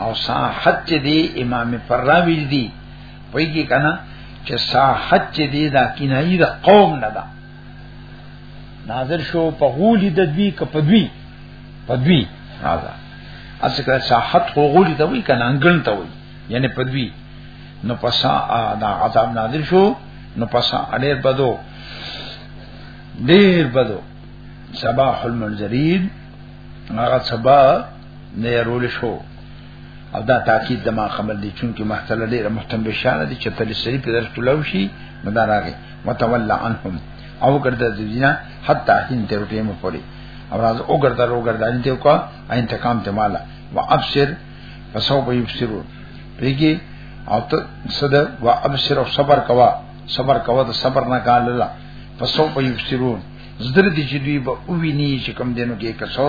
او صحت چې دی امام فراوی دی وایي کې کنه چې صحت چې دی دا کینای د قوم نه ده ناظر شو په غولی د دوی ک په دوی په دوی هاذا اڅ کړه صحت خو غولی ته وایي کنه انګل ته وایي یعنی په دوی نو پسا دا عذاب نازل شو نو پسا اړیر بدو ډیر بدو صباح المنذرین هغه صباح نه يرول شو او دا تاکید د ما خبر دي چونکه محتله ډیره مهتم بشاره دي چې تل سری په درس تلو شي مدارغه متولى عنهم او ګرد د دنیا حتی هین تر ټیم پوري او راز او ګرد او ګرد ان ته کو ان تکام ته مالا و ابصر فسو به یبصرو پیږي او ته صد و ابصر او صبر کوا صبر کوا د صبر نه کال الله فسو به یبصرون زدر دي چې دوی به ویني چې کم دینو کې کسو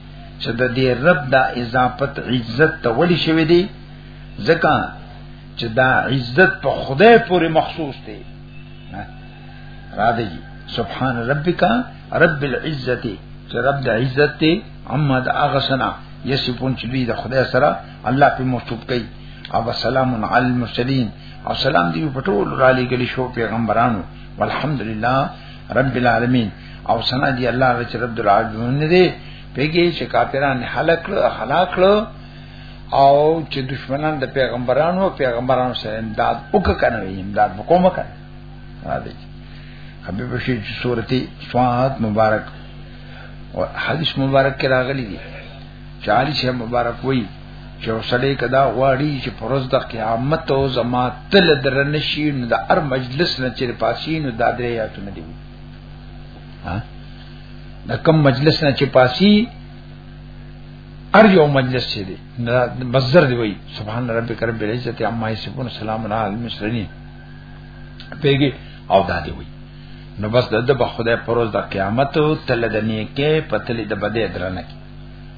چې د دې رب دا اضافت عزت ته ولي شوی دی ځکه چې دا عزت په خدای پورې مخصوص دی را دی سبحان ربک رب العزت چې رب د عزت ته عمد اغسنا یسفون چې دوی د خدای سره الله په موصوف کوي او سلام علی المرسلین او سلام دی په ټول را لګل شو پیغمبرانو والحمدلله رب العالمین او سنا دی الله رچ رب العالمین دی پیګی چې کافران هلاک کړو هلاک کړو او چې دشمنان د پیغمبرانو پیغمبرانو سره امداد وکړنه امداد وکوم کړه را دي حبیب بشیر چې سورتی سواد مبارک او حدیث مبارک کې راغلي دي چالیس مبارک وایي چې وسړی کدا غواړي چې پرز د قیامت او زما تل درنه شي نو د هر مجلس نه چې پاسي نو د درې یاتونه دی ها د کوم مجلس نه چې پاسي ار یو مجلس چې دی بزر دی وای سبحان ربک رب العزت عما یصفون سلام علی المرسلین پیګي او دادی وای نو بس د خدای پروز د قیامت تل د نیکه پتل د بده درنه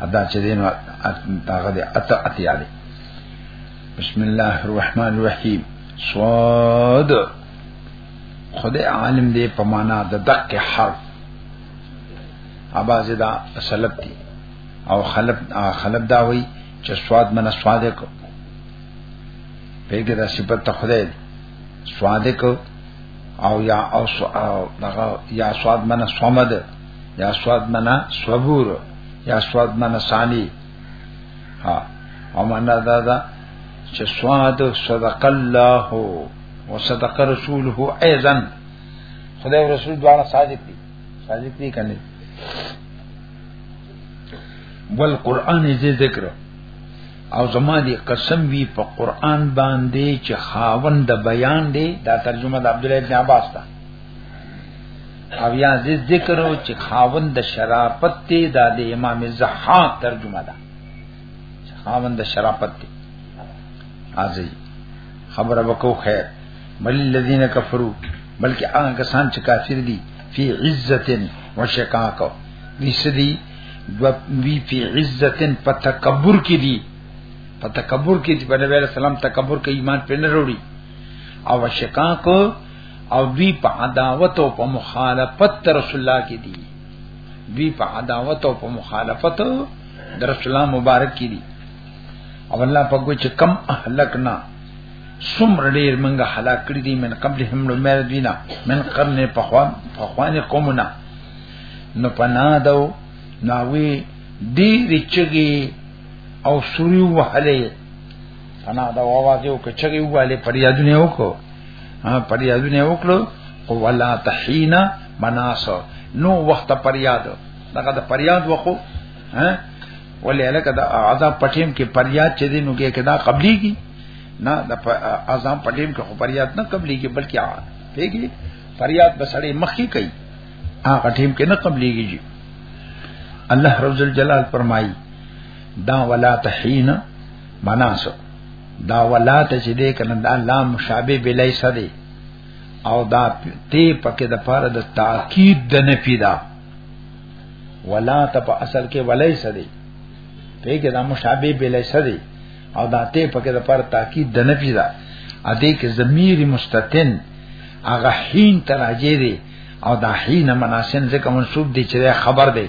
ادا چې دین هغه دی اته اتیا دی بسم الله الرحمن الرحیم صاد خدای عالم دی په معنا د دق حرف اباز دا سلب دی او خلب خلب دا وای چې سواد من صادق پیګه دا صفت ته خدای صادق او یا او دغه یا سواد من صمد یا سواد منا صبور یا سواد منا ثانی ها او معنا دا دا چې سواد صدق الله او صدق رسوله ايضا خدای او رسول دواړه صادق دي صادق دي کنه بل قران دې ذکر او زما دې قسم وی په قران باندې چې خاوند بیان دی دا ترجمه د عبد الله بن عباس ده او یا ذکر او چې خاوند د شرافت دی دا د امام زحاق ترجمه ده خاوند د شرافت دی ازي خبره وکاو خیر بل الذين كفروا بلکې هغه کسان چې کافر دي فی عزتن وشقاق وی سدي وی فی عزتن په تکبر کې دي په تکبر کې چې په نبی رسول الله تکبر کې ایمان پنه وروړي او شقاق او دوی په عداوت او په مخالفت تر رسول الله کې دي دوی په عداوت او په مخالفت در رسول الله مبارک کې دي او الله په ګوچ کم اهلکنا سمر ډیر منګه هلاک کړی دي من قبل هم نو مې دینا من قرن په خوان په خوان قومنا نو پنا دو ناوی ډیر چګي او سوري وهله انا دا واځي او کچري واله پر یادونه وکړو ها پر یادونه وکړو او ولا تحینا مناس نو وخت پر یاد دغه د پر یاد وکړو ها ولې الکه دا عذاب پټیم کې پر یاد چې دینو کې کدا قبلي کی نه د عذاب پټیم کې خو پر یاد نه قبلي کی بلکې پیږي پر یاد بسړې مخکي کوي هغه ټیم کې نه قبلي کیږي الله رب جلال فرمایي دا ولا تحینا مناسو دا ولات چې دې کنه دا لام مشابه بلای سدي او دا تی پکې د پاره د تاکید د نفی دا ولا ته په اصل کې ولای سدي په کې دا مشابه بلای سدي او دا تی پکې د پاره تاکید د نفی دا ا دې کې ضمیر مستتن هغه حین تراجه دی او دا حین مناسن ځکه منسوب دی چې خبر دی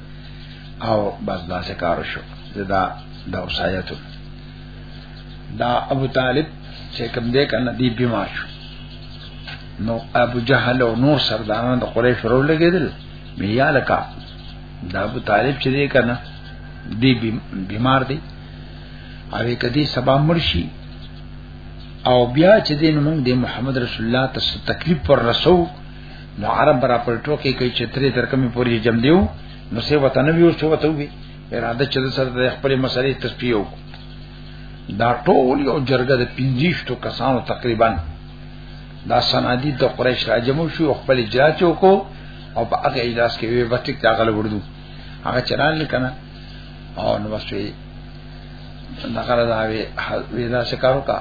او بس دا څه کار شو دا دا وصایتو دا ابو طالب چې کوم دې کنه دی بیمار شو نو ابو جهل او نور سرداران د قریش ورو لګیدل بیا لکا دا ابو طالب چې دې کنه دی بیمار دی او کدی سبا مرشي او بیا چې دین موږ د محمد رسول الله ته تکلیف پر رسو نو عرب برا پر ټوکی کوي چې ترې تر کومې پورې جمع دیو نو سه وطن ویو چې وته وي اراده چې د سره د خپل مسلې تسپیو دا ټول یو جرګه د 50 کسانو تقریبا دا سنادی د قریش راجمو شو خپل اجلاس وکړو او په هغه اجلاس کې وی وټیک دا غل وردو هغه چران لیکنه او نو بس وی دا غره دا وی دا شکارو کا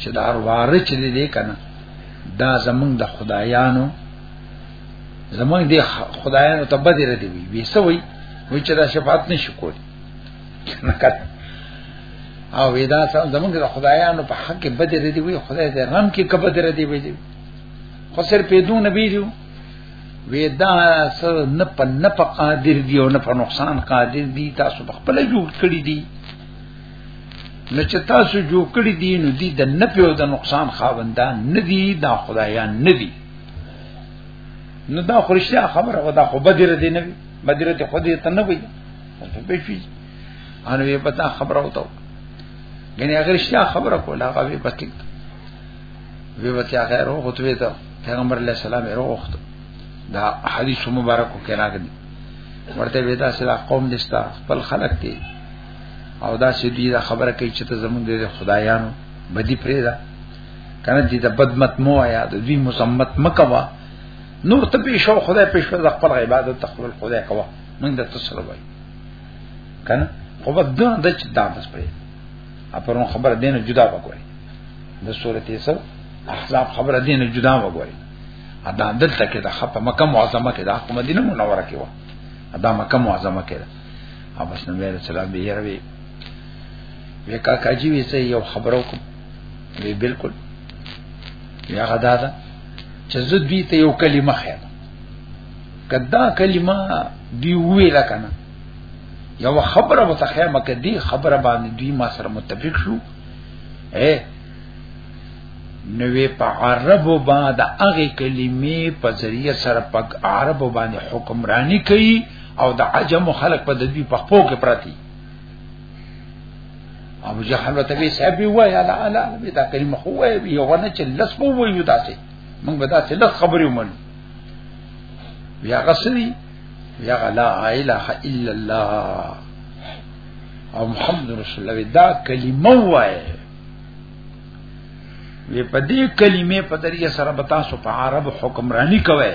چې دا واره چې دې کنه دا زمونږ د خدایانو زمونږ د خدایانو ته بده ردی وي وی سوي وی چې دا شفاعت نشو کولی نکد او ودا زمونږ د خدایانو په حق کې بده ردی وي خدای دې رحم کې کبه دې ردی وي خو سر پیدو نبی دیو ودا سر نه په نه په قادر دی او نه په نقصان قادر دی تاسو په خپل جوړ کړی دی نو چې تاسو جوړ کړی دي نو دي د نفع او د نقصان خاوندان نه دي دا خدایان نه دي نو دا خرشته خبره ودا خو بدر دي نه وي بدر ته خو دې ته نه وي څه به شي ان وی پتا خبره وته غني اگر شیا خبره کوله هغه به پتی وی وتیا غیر او غتوی ته پیغمبر علیہ السلام یې وروخت دا حدیث مبارک کې راغلی ورته ودا سلا قوم دستا خپل خلق دی او دا چې دوی دا خبره کوي چې ته زمونږ د خدایانو بدی پرې ده کنه دې د بدمت مو آیا د دوی مسمت مکوا نور ته به شو خدای په شو د خپل عبادت تخول خدای کوا موږ د تسره وای کنه خو بد نه د چې دا بس پرې اپرون خبره دینه جدا وګوري د سورته سو احزاب خبره دینه جدا وګوري ادا دلته کې د خپه مکه معظمه کې د مدینه منوره کې و ادا مکه معظمه کې او بس نبی علیہ السلام به یې روي وی کاکا جی وی سه یو خبرو کوم وی بالکل یا غدا دا چې زه دوی ته یو کلمه خیر کدا کلمه دی ویل کنه یو خبره وتخیا مکه دی خبره باندې دوی ما سره متفق شو اے نوې په عربو باندې هغه کلمې په ذریعہ سره په عربو باندې حکمرانی کوي او د عجم خلق په دوی په خپو کې پراتی ابو جهل ته وی صاحب وای الا الا به دا کلمه خو وای یو ونه چې لس مو وایو داسې موږ به داسې لس خبرې ومنو بیا غسلی بیا لا اله الا الله او محمد رسول الله دا کلمه وای وی په دې کلمې په دریه سره بتا سو په عرب حکمرانی کوي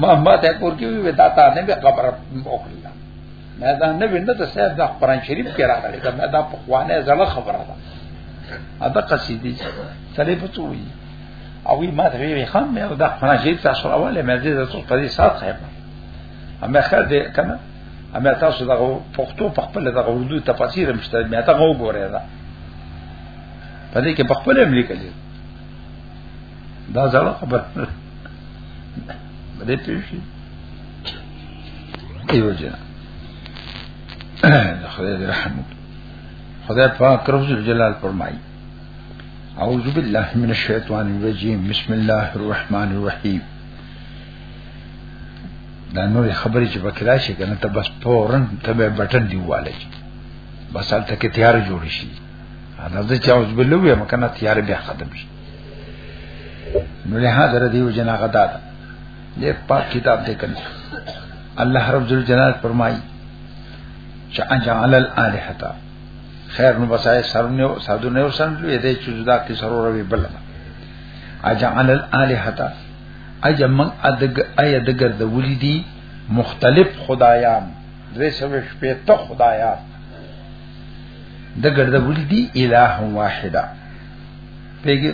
ما ما ته پور کې وی وتا تا نه به قبر وکړه ما دا نه وینم ته صاحب د قرآن شریف کې راغلی دا ما دا په خوانه زړه خبره ده ادا قصیدې سره په څو وی او وی ما ته وی خام مې دا قرآن شریف تاسو راواله مې دې تاسو په دې سات خیب اما خیر دې کنه اما تاسو دا پښتو په خپل د اردو تفاسیر مشته مې تا غو ګورې دا په دې کې په خپل امریکا دا ځړه خبر بده پیشي ایو جنا خدای دې رحم خدای پاک رب جلال فرمایي اعوذ بالله من الشیطان الرجیم بسم الله الرحمن الرحیم دا نور خبرې چې بکرا شي کنه ته بس فورن ته به بٹن دیواله بس حالت کې تیار جوړ شي دا د چا اوس بل وی مکنه تیار بیا ختم شي نو له هغه در دیو جنا غدا ده دې پاک کتاب دې کنه الله رب ذل جلال فرمایي چې اجعل الالهتا خیر نو بسای سرونه سادو نه وسن لوی دې چې جدا کې سرور وی بل اجعل الالهتا اجا من ادګ ایا دګر د ولیدي مختلف خدایان درې سوي شپې ته خدایان د ګرځه ولې دی الہ واحده پیګه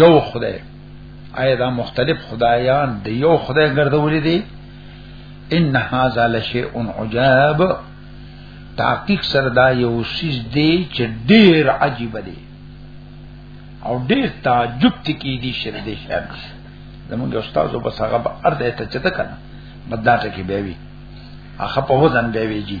یو خدای آیا دا مختلف خدایان د یو خدای ګرځولې دي ان هاذا لشیء عجاب تحقیق سره دا یو سیز دی چې ډیر عجیب دی او ډیر تعجب تکې دي شر دې شر زمونږ استاد او بس هغه به ارده ته چته کنه مدار ته کې بیوي هغه په وزن بیوي جی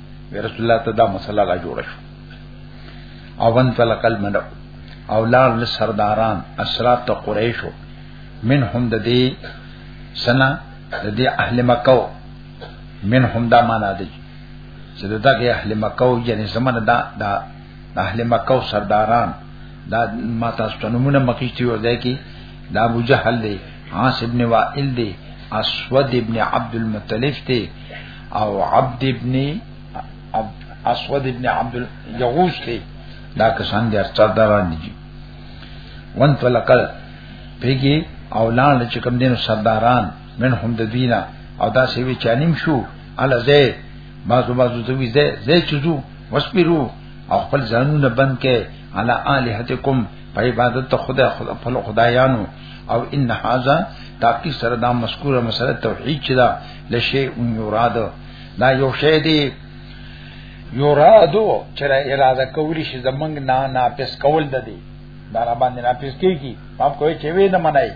رسول الله ته دا مسله لا جوړه شو او ان طلق الملأ او لار لسرداران اسرات ته قریشو منهم د دې سنا د دې اهل مکه منهم دا معنا دی چې دا کې اهل مکه او یعنی زمانه دا دا اهل مکه او سرداران دا ما تاسو ته نمونه مکیشتي و ځای کې دا ابو جهل دی عاص ابن وائل دی اسود ابن عبد المطلف دی او عبد ابن اسود ابن عبد یغوس ته دا کسان دي سرداران دي وان فلقل پیګي او لان چې کوم دینو سرداران من هم د دینه او دا سی وی چانیم شو ال زه بازو بازو ته وی زه زه چزو وسپیرو او خپل ځانونه بند کې علی الہتکم په عبادت ته خدای خپل خدایانو او ان هاذا تاکي سره دا مذکوره مسله توحید چې دا لشی اون یراد دا یو شی دی یرادو چې اراده کولی شي زمنګ نه ناپس کول د دی دا را باندې ناپس کیږي پاپ کوی چې وی نه منای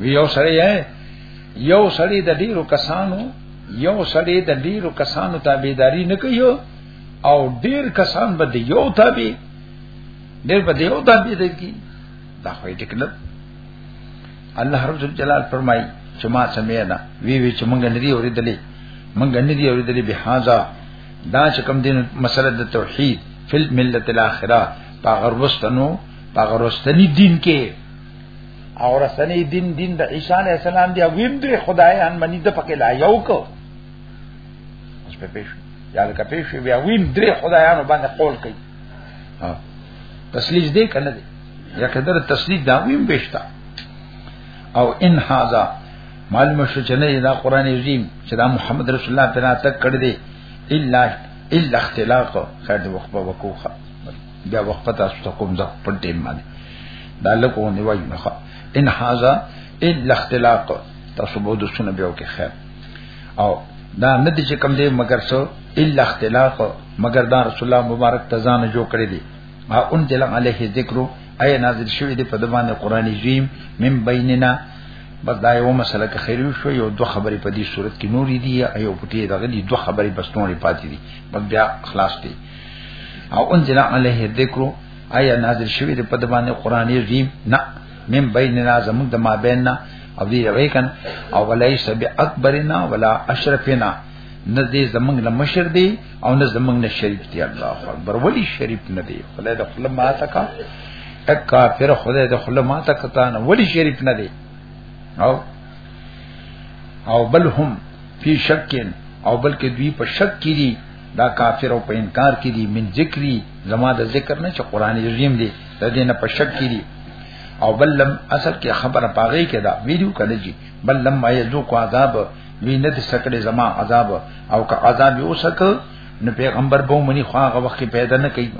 وی یو سړی یو سړی د ډیرو کسانو یو سړی د ډیرو کسانو تابعداري نه کوي او ډیر کسان به د یو تابع ډیر به د یو تابع دي دا خو یې ټکلب الله رب جلال فرمای چې ما سمعنا وی وی چې مونږ نه دی اوریدلې مونږ نه دی اوریدلې به هاذا دا چې کوم دین مسله د توحید فل ملت الاخره په غربستانو په غربستاني دین کې او رسنی دین دین د عیسی علی السلام دی غویم دی خدای ان منی د پکې لا یو کو اوس په پیښ یا د کپیښ بیا وین درې خدایانو باندې قول کوي ها تسلیج دی کنه دی یا کدر تصدیق دا ویم بهشتا او ان هاذا معلومه شو چې نه دا قران عظیم چې دا محمد رسول الله پیرا تک کړی دی الا الا اختلاق خیر د وقفه وکوخه بیا وقفه تاسو ته کوم ځه په دې باندې دا لکه نه وایي نه ان هاذا الا اختلاق تاسو به د سونه بیا کې خیر او دا نه دي چې کم دی مگر سو الا اختلاق مگر دا رسول الله مبارک تزان جو کړی دی ما انزل علیه ذکر اي نازل شوی دی په دبانې قران عظیم من بیننا بس دا یو مسله که خیر شو یو دوه خبرې په دې صورت کې نورې دي ایو پټې دغه دي دوه خبرې بس نورې پاتې دي بس بیا خلاص دي او انزل علیه الذکر آیا نازل شوی دی په د باندې قران عظیم نه من بیننا زمون د ما بیننا او دې هغه کن او ولیس بی اکبرنا ولا اشرفنا نه دې زمون لمشر دی او نه زمنګ نه شریف دی الله اکبر ولی شریف نه دی خدای د خپل ما تا کا اک کافر خدای د خپل ما تا کتا نه ولی شریف نه دی او او بل هم فی شکین او بلکې دوی په شک کې دي دا کافر او په انکار کې دي من ذکری زما د ذکر نه چې قران عظیم دی د دې نه په شک کې دي او بل لم اصل کې خبره پاغې کې دا ویډیو کړی بل لما یذوق عذاب وی نه دې سکړې زما عذاب او که عذاب یو سک نو پیغمبر به منی خو هغه وخت پیدا نه کوي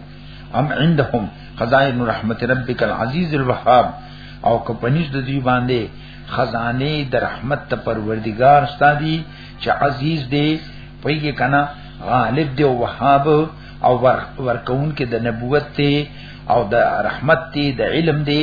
ام عندهم خزائن رحمت ربک العزیز الوهاب او که پنځ د دې باندې خزانه د رحمت ته پروردگار ستادي چې عزیز دی پېږي کنا غالب دی او وهاب او ورکون کې د نبوت ته او د رحمت ته د علم دی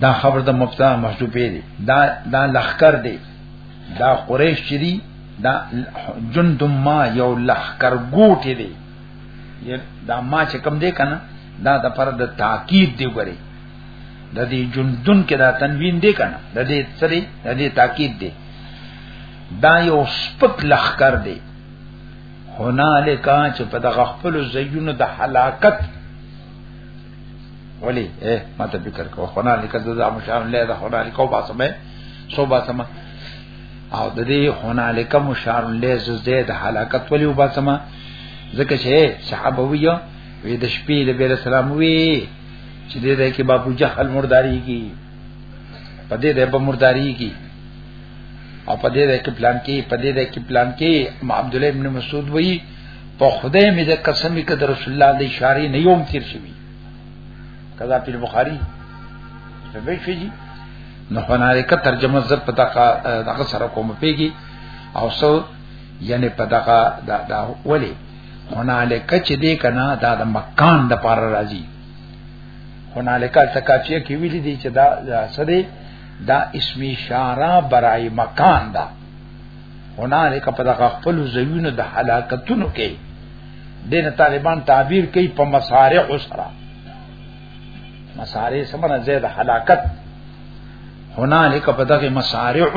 دا خبر د مبتدا محذوفه دي دا دا لخر دي دا قریش چې دي دا جند ما یو لخر ګوټي دي دا ما چې کم دی کنه دا د پر د تاکید دی ګوري د دې جندن کې دا تنوین دی کنه د دې سری د دې تاکید دی دا یو سپک لخر دی هنالک چې په دغه خپل زیونو د هلاکت ولی اے ما ته فکر کو خو نه لیکل دا مشان له دا خو نه لیکو با سمه سو با سمه او د دې خو نه لیکه مشان له زید حلاکت ولی با سمه ځکه چې صحابه ویو وی د شپې د بیره سلام وی چې دې ده کې بابو جهل مرداری کی پدې ده په مرداری کی او پدې ده کې پلان کې پدې ده کې پلان کې عبد الله ابن مسعود وی په خدای مې د قسمی کې د رسول الله د اشاره نه یوم تیر شوی کذا پیر بخاری په به شي نو هنالک ترجمه زب پتا کا دغه سره کوم پیږي او سو یعنی پتا کا دا, دا ولی هنالک چې دې کنا دا د مکان د پار راځي هنالک تکاچیه کې ویلي دي چې دا سده دا اسم اشاره برای مکان دا هنالک په دغه خپل زوینو د هلاکتونو کې دین طالبان تعبیر کوي په مصارع سره مصارع سمنه زید هلاکت هنالک په دغه مصارع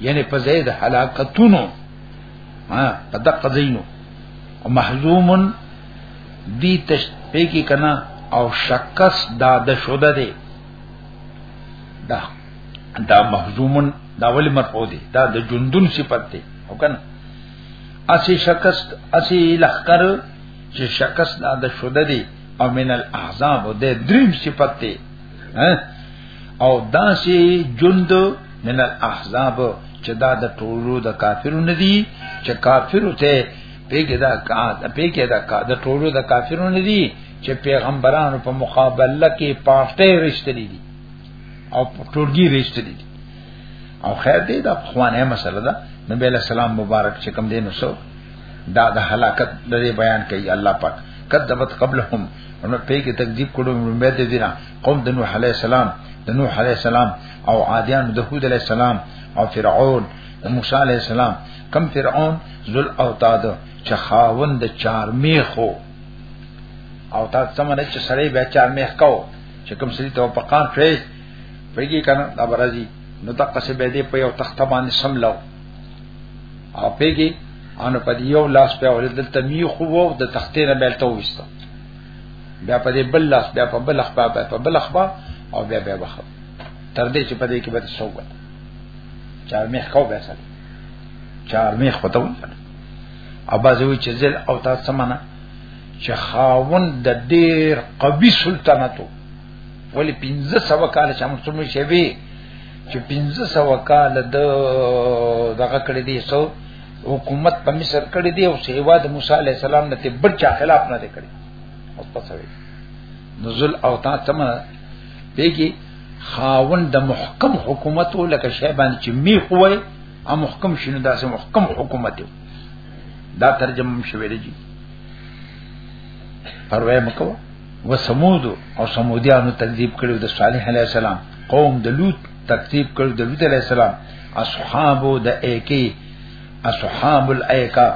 یعنی په زید هلاکتونو ها په دغه زینو او محزوم دی تشبیه کی کنا او شکست دا د شوده دی دا دا مخزومن دا ول مرفوع دی دا د جندون صفت دی او کنه اسی شکست اسی لخر چې شکست دا د شوده دی او من الاحزاب د دریم صفت دی او دا سی جند من الاحزاب چې دا د ټولو د کافرو ندي چې کافرو ته پیګه دا کا پیګه دا کا د ټولو د کافرو ندي چې پیغمبرانو په مقابله کې پاټه رښتینی دي او ټولګي ریشته دي او خیر دې دا خوانه مسله ده نبی له سلام مبارک چې کوم دین وسو دا د هلاکت د بیان کوي الله پاک کذبت قبلهم ان په کې تکذیب کړو مې دې دینه قوم د نوح علی السلام د نوح علی السلام او عادیان د هود علی السلام او فرعون د موسی علی السلام کم فرعون ذل اوتاد چې خاوند چارمیخو او تا څمنه چې سړی بیا چارمیخ کو چې کوم سړي ته په قان شوي پیږي کنه دا برازي نو دا قصې به دې په یو تخت باندې سملاو او پیږي ان په یو لاس په ولې دلته می خو وو د تختې نه بیلته وسته بیا په دې بل لاس بیا په بل خپا بیا په بل خپا او بیا بیا وخت تر دې چې په دې کې به سوګل چار میخ کو به سره چار میخ وته او بازوی چې زل او تاسو سمانه چې خاوند د ډېر قوي سلطنت ولی 1500 کال چې موږ څومره شي وي چې 1500 کال د دغه کړې دي سو حکومت په مصر کړې دي او سیوا د موسی عليه السلام نه ته بل چا خلاف نه کړې او تاسو نزل او تا تمه پیږي خاون د محکم حکومت لکه شی باندې چې می خوې او محکم شنو داسې محکم حکومت دی دا ترجمه شوې دي پروا مکو و سمود او سمودیانو تکذیب کړو د صالح علی السلام قوم د لوط تکذیب کړو د لوط علی السلام اصحاب د ایکی اصحاب الایکا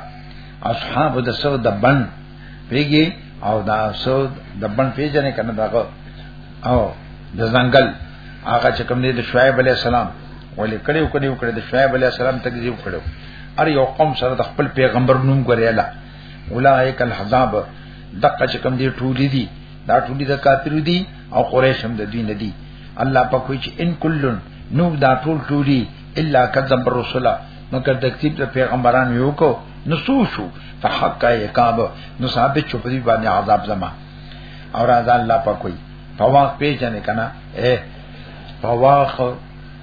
اصحاب د سو د بن پیږي او دا سو د بن پیژنې کنه دا او د ځنګل هغه چې کوم دی د شعیب علی السلام ولې کړي او کړي د شعیب علی السلام تکذیب کړو ار یو قوم سره د خپل پیغمبر نوم ګریلا اولائک الحزاب دقه چې کوم دی ټولی دي دا ټولی د کافر دي او قریش هم د دین دي الله په کوی چې ان کلن نو دا ټول ټولی الا کذب الرسل نو کړه د کتاب د پیغمبران یو کو نو سو شو فحق عقاب نو ثابت شو په دې باندې عذاب زما اور اذا الله په کوی فواق پیژنې کنه اے فواق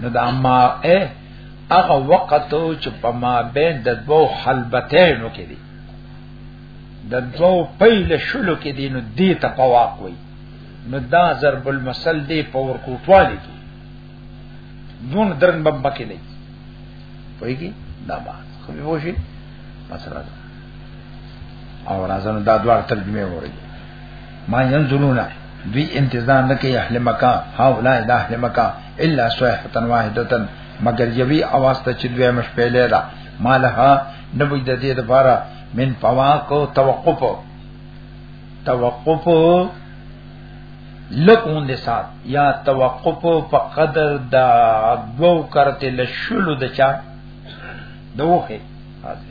نو دا ما اے هغه وخت چې په ما بین د دوو حلبتینو کې دي د دوو پیل شلو کې دي نو دې ته پواق وي نو دا ضرب المثل دی په ورکوټوالي کې دون درن بمبا کې نه پويږي دا با خو به وشي مثلا او راځنه دا دوه ترجمه وره ما ينظرون دوی انتظار نکي اهل مکه هاولای د اهل مکه الا صيحه واحده مگر یوی اواز ته چې دوی مش پیلې دا مالها نبوی د دې لپاره من فواق او توقف توقف لکون دې سات یا توقف په قدر دا دو کرته لشلو د چا دوه حاضر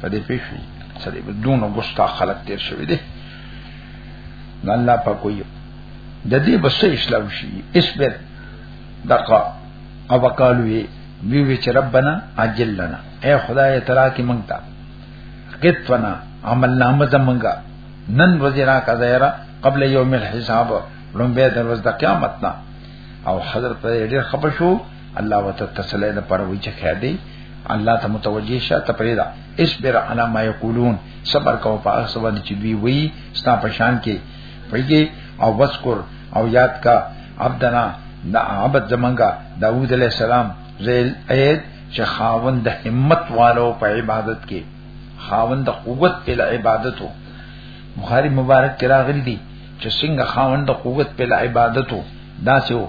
په دې پیښې سره به دونو ګستا خلک تیر شوی دی نه الله په کوی د دې بس اسلام شي اسبر دقا او وقالو وی وی چې ربنا اجل لنا اے خدای تعالی کی منتا قطنا عمل نامه زمنګا نن وزیرا کا زیرا قبل یوم الحساب لومبه د ورځ د قیامت نه او حضرت ډېر خبر شو الله وت تسلی ده پر وی چې خیر دی الله ته متوجه شه ته پیدا اصبر علی ما یقولون صبر کو په هغه سبا چې دوی وی ستا پشان کې پیږي او وذکر او یاد کا عبدنا دا عبد زمنګا داوود علیہ السلام زیل اید چې خاوند د همت والو په عبادت کې خاوند د قوت په عبادتو بخاری مبارک کې راغلی دی چې څنګه خاوند د قوت په عبادتو دا سه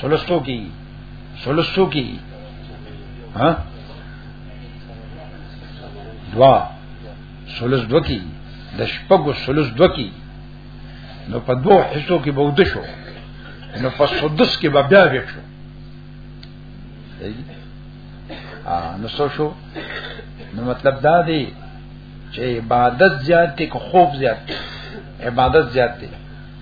سلسو کی سلسو کی ها دوا سلس دو کی د شپږو سلس دو کی نو په دوه حصو کې بود شو نو په سدس کې به بیا وې شو ا نو سو شو نو مطلب دا دی چې عبادت زیات کې خوف زیات عبادت زیات دی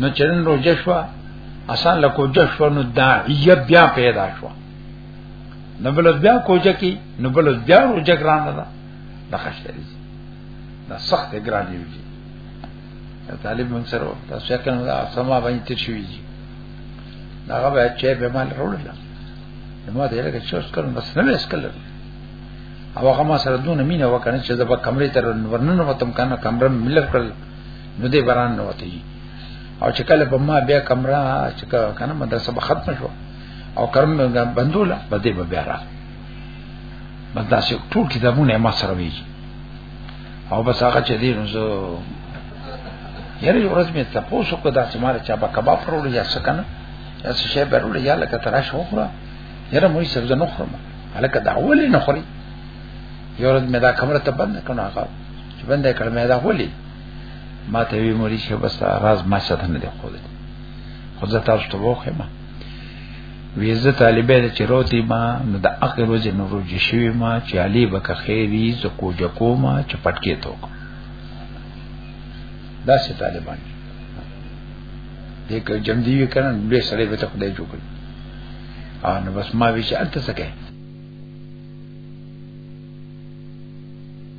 نو چرن روجه شو اسان له کوجه شو نو داعیه بیا پیدا شو نو بل بیا کوجه کی نو بل بیا روجه ګران ده د خشتری دا سخت ګران دی طالب من سره تاسو کنه دا سما باندې تشوي دي دا هغه چې به مال وروړل نو دا یې چې څه کړم بس نه وېس کړل او هغه ما سره دونه مینه وکړه چې زه به کمرې تر ورننه وتم کنه کمره ملک کړل نو دې بران نه وتی او چې کله په ما بیا کمره چې کنه مدرسه به ختم شو او کرم بندولا به دې بیا را بس دا چې ټول کتابونه ما سره وی او بس هغه چې دې نو زه یاره یو ورځ مې تاسو کو دا چې مال چا به کباب پرول یا څه کنه یا څه شی پرول یا لکه تراش وخوره یاره مې سبزه نه خورم هلکه دا ولې نه خوري یو ورځ مې دا کمره ته بند کړه هغه چې بنده کړه مې دا ولي ما ته وی موري چې بس راز ما څه نه دی خو دې خو زه تاسو ته وخم ویزه طالبې د چروتی ما نو د اخر ورځې نو روجي شوی ما چې علي بک خیری ز کو جکو ما چې پټکې توک دا سه طالبان دې که جمع دی وکړ به سره به ته خدای جوړ کړ او نو بس ما وی چې الته سکه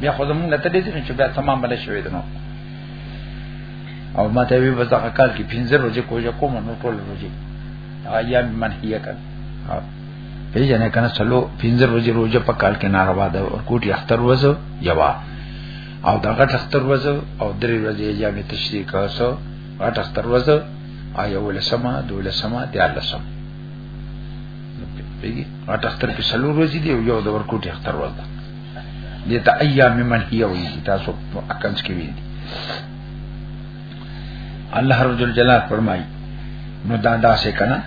بیا خو زمونږ ته دې چې بیا تمام بل شوی دنو او ماته وی بس هغه کال کې 15 ورځې کوجا کوم نو ټول ورځې ایام من هي کړ پیژنې کنه سلو 15 ورځې روزه په کال کې ناروا ده او کوټي اختر ورځو یوا او دا غټ اختر ورځو او درې ورځې ایام تشریق اوسو غټ اختر ورځو آیا ولسما دولسما دیالسم پیږي غټ اختر کې سلو ورځې دی او یو د ورکوټي اختر ورځ ده دې ته ایام من هي وي تاسو په اکنس کې وي الله رب جلال فرمایي نو دا داسې کنه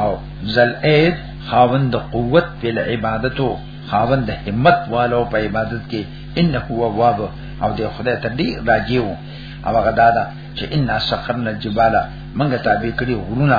او زل اید خاوند قوت په عبادتو خاوند همت والو په عبادت کې ان هو واب او د خدای ته دی راجیو او هغه دا چې ان سخرنا الجبال منګه تابع کړی غرونه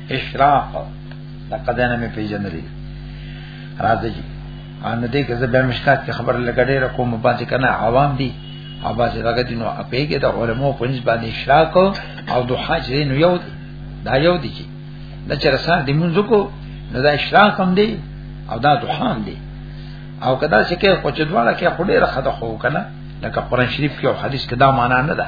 اشراق دا قدانه مې پیژندلې راځي ان دې کې زبې مشکات کې خبر لګړې را کوم باندې کنه عوام دي او باندې راګه دي نو اپې کې د علماء پنځ باندې اشراق او د حج دې نو یو دا یو دي چې د چرسان دې مونږ کو نو دا اشراق هم دي او دا دوحان دي او کدا چې کې په چدواله کې خډې راخه ده خو کنه لکه قرآن شریف کې او حدیث کې دا معنا نه ده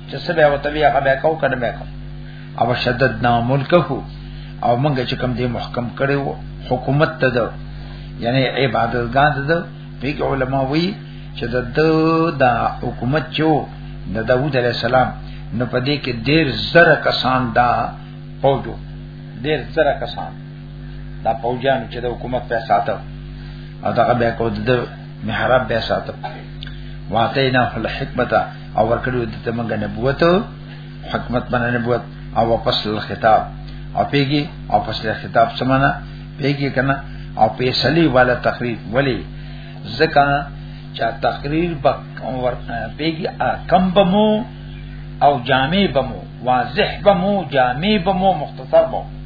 چې څه به وته بیا هغه کو کنه به کو او شددنا ملکه او موږ چې کوم دې محکم کړي وو حکومت ته ده یعنی عبادت ګان ده پیګ علماء وی چې د د حکومت چو د داوود علی السلام نو پدې کې ډېر زره کسان دا پوجو ډېر زره کسان دا پوجان چې د حکومت په ساتو او دا به کو د محراب به ساتو واته نه الحکمت او ورکړو د تمنګ نبوت حکمت باندې نبوت او واپس له خطاب او پیګي او پس له خطاب سمانا پیګي کنه او پیسلی والا تقریر ولی زکا چا تقریر با پیګي کم بمو او جامع بمو واضح بمو جامع بمو مختصر بمو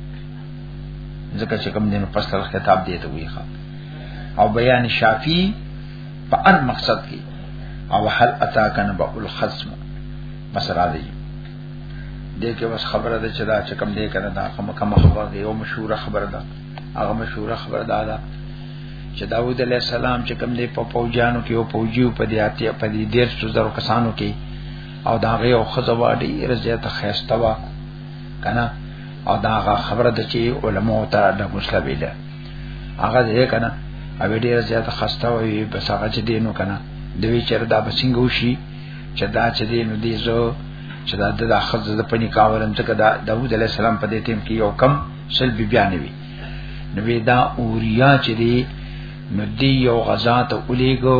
زکه چې کوم دین پس له خطاب دی ته ویخه او بیان شافی په هر مقصد کې او هل اتا کنه با الخصم مسرا دی دې کې بس خبره ده چې دا چې کم دې کنه دا کوم کوم خبره دی او مشهور خبره ده هغه مشهور خبره ده دا چې داوود علی السلام چې کم دې په پوجانو کې او پوجیو په دې اتیا په دې ډیر څو زرو کسانو کې او دا غي او خزوا دې رضی ته خيسته وا کنه او دا خبره ده چې علماء ته د مسلبیله هغه دې کنه او ډیر زیات خسته وي بس هغه چې دینو کنه دوی چر دا بسنګ وشي چې دا چې دینو دي زو چې دا د اخذ د پني کاورن ته کدا داوود علی السلام په دې ټیم کې یو کم سل بی بیان وی نو دا اوریا چې دی نو دی یو غزا ته اولیګو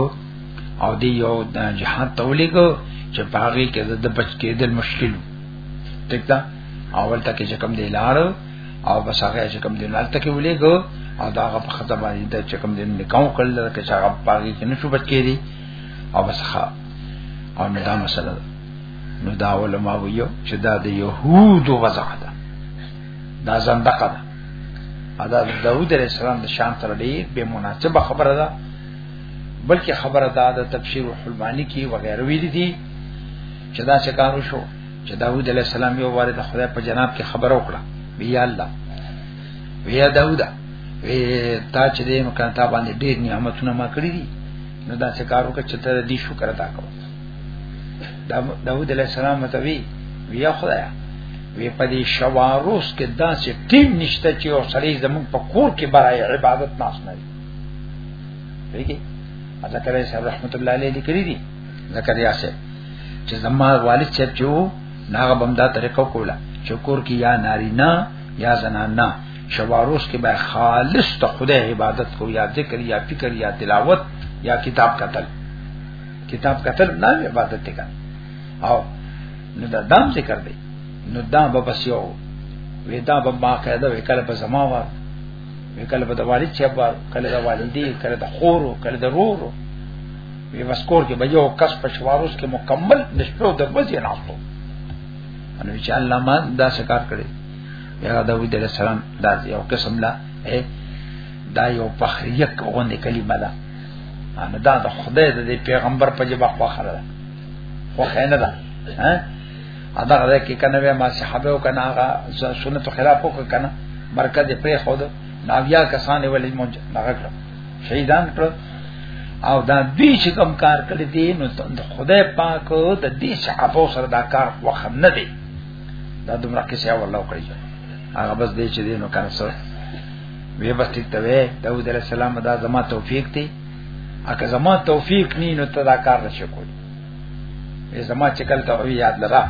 او دی یو جهاد ته اولیګو چې باغی کې د بچ کېدل مشکل تکتا اول تک چې کم دی لار او بس هغه چې کوم دین الته کې ولېګو او دا هغه په خطر باندې د چې کوم دین نکاو کړل چې هغه پاګې کې نشو بچ کېدی او بس ښه او نو دا مسله ده نو دا علماء ویو چې دا د يهودو وضع ده دا زندقه ده ادا داوود علیہ السلام د شان تر ډیر به مناسبه خبره ده بلکې خبره ده د تفسیر الحلمانی کې وغیرہ ویل دي چې دا څه کارو شو چې داوود علی السلام یو واره د خدای په جناب کې خبر او کړه بیا الله ویا داوود وی تا چې دې مکان ته باندې ډېر نعمتونه ما کړې دي نو دا څه کار وکړه چې ته دې شکر ادا کړو داوود علی السلام ته وی ویا خدای وی په دې شواروس کې دا چې ټیم نشته چې او سړی زمون په کور کې برای عبادت ناس نه وي ځکه رسول رحمت الله علیه لیکلی دي زکریا سے چې زما والد صاحب چې وو ناغه بم دا طریقه کوله چې کور کې یا نارینا یا زنانا شواروس کې به خالص ته خدای عبادت کو یا ذکر یا فکر یا تلاوت یا کتاب قتل کتاب قتل نه عبادت ته کړ او نو دا دام ذکر دی نو دا به بس یو وې دا به ما قاعده وکړه په زما وار وکړه په د والد چې وار کله د والدې کله د خور کله د رور وی وسکور کې به یو کس په شواروس کې مکمل د شپو د ورځې راځو ان چې الله ما دا سکار کړی یا داوود علیہ السلام دا یو قسم لا دا یو فخریه کوونه کلمه ده ان دا د خدای د پیغمبر په جبه فخر ده خو خینه ده ها ادا غره کې کنه به ما صحابه او کنه هغه سنت خلاف وک کنه مرکز پرې خود ناویا کسان ولې مونږ هغه کړو شهیدان کړ او دا دوی چې کوم کار کړی دی نو خدای پاک د دې صحابه سره دا کار وخت نه دی دا دومره کې څه والله کړی هغه بس دې چې دې نو کنه سره وی بس ټیک ته وی داوود علیه السلام دا زما توفیق دی اګه زما توفیق نی نو ته دا کار نشې کولی زما چې کله ته یاد لرا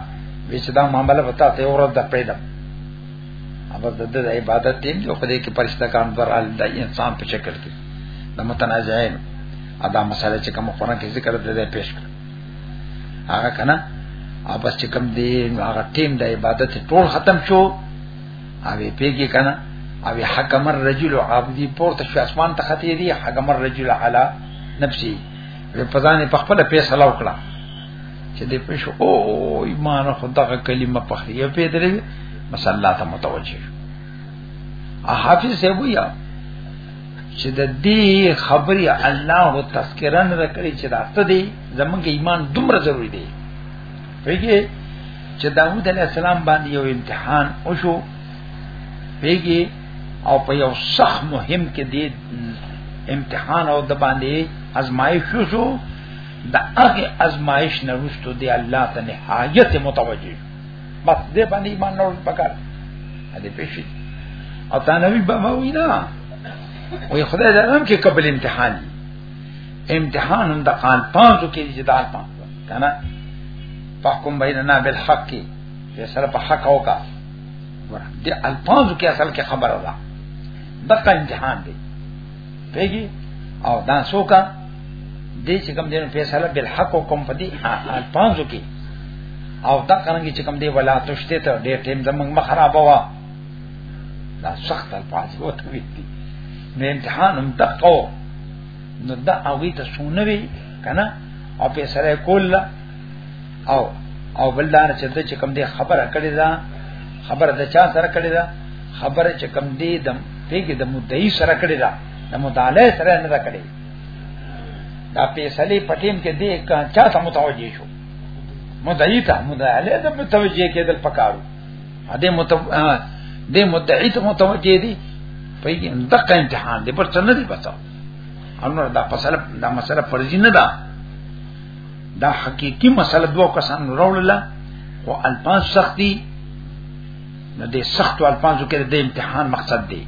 وی چې دا معاملې وتا ته اورد د پیدا امر د د عبادت دی او په دې کې پرشتکان پر حال د انسان په شکل کې د متنازعين ادا مساله چې کوم قرآن کې ذکر ده پیش کړ هغه کنه او بس چې کوم دی هغه ټیم د عبادت ټول ختم شو او پیګی کنه او حکم الرجل عبدي پورته شو اسمان ته ختی دی حکم الرجل علی نفسي په ځان په خپل فیصله وکړه چې دې پښ او ایمان خو دغه کلمه په خیه پیدلې مسله ته متوجه حافظ صاحب یا چې د دې خبرې الله تذکرن راکړي چې راته دی زمونږ ایمان دومره ضروری دی پیږي چې داوود علی السلام باندې یو امتحان وشو پیږي او په یو صح مهم کې دی امتحان او د باندې ازمایښت شو دا هغه ازمایش نه رسټو دی الله ته نهایت متوجه بس دې باندې ایمان نور پکار دې پېښې او تا نبی به وی نه وی خدای دې هم کې قبل امتحان امتحان هم د قال پانځو کې چې دال پان کنه فحکم بیننا بالحق کې فیصله په حق او کا دې الفاظو کې اصل کې خبره ده دغه امتحان دی پیږي او دا څوکا دې چې کوم دې فیصله بل حق کوم پدی الفاظو کې او دا څنګه چې کوم دې ولا تشته ته دې ټیم زمنګ مخرب وا دا سخت الفاظ وو ته وی دي نو امتحان هم تقو نو دا هغه ته سونوي کنه او فیصله کوله او او بل دا چې د چې کوم دی خبره کړی دا خبره د چا سره کړی دا خبره چې کوم دی د پیګه د مدعی سره کړی دا د مدعی سره نه دا کړی دا پیسلی پټیم کې دی چا ته متوجه شو مدعی ته مدعی ته متوجه کېدل پکارو ا دې مت دې مدعی ته متوجه دي په دې دغه امتحان دې پر څه نه دی پتا انور دا مسله دا مسله پرځینه ده دا حقيقي مسله دوه کسان راولله خو الفاظ سختي نو د سختو الفاظو کې د امتحان مقصد دی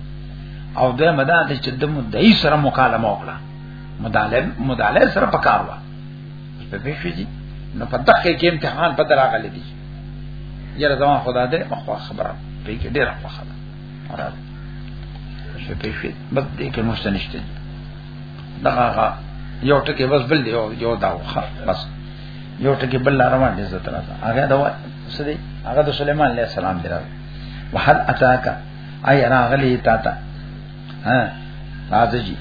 او د مدا د چې د مدعي سره مکالمه وکړه مدالم مداله سره پکار و په دې شي نو په دغه کې امتحان په دراغلي دي یره زما خدا دې مخه خبره په کې ډیره مخه ده راځي شي په شي بس دې کې مستنشته دغه یو ټکی بس بل دی یو دا وخه بس یو ټکی بل روان دي زه ترازه هغه دا سدي هغه د سليمان عليه السلام دی راځي وحل اتاکا اي راغلی تا تا ها راځي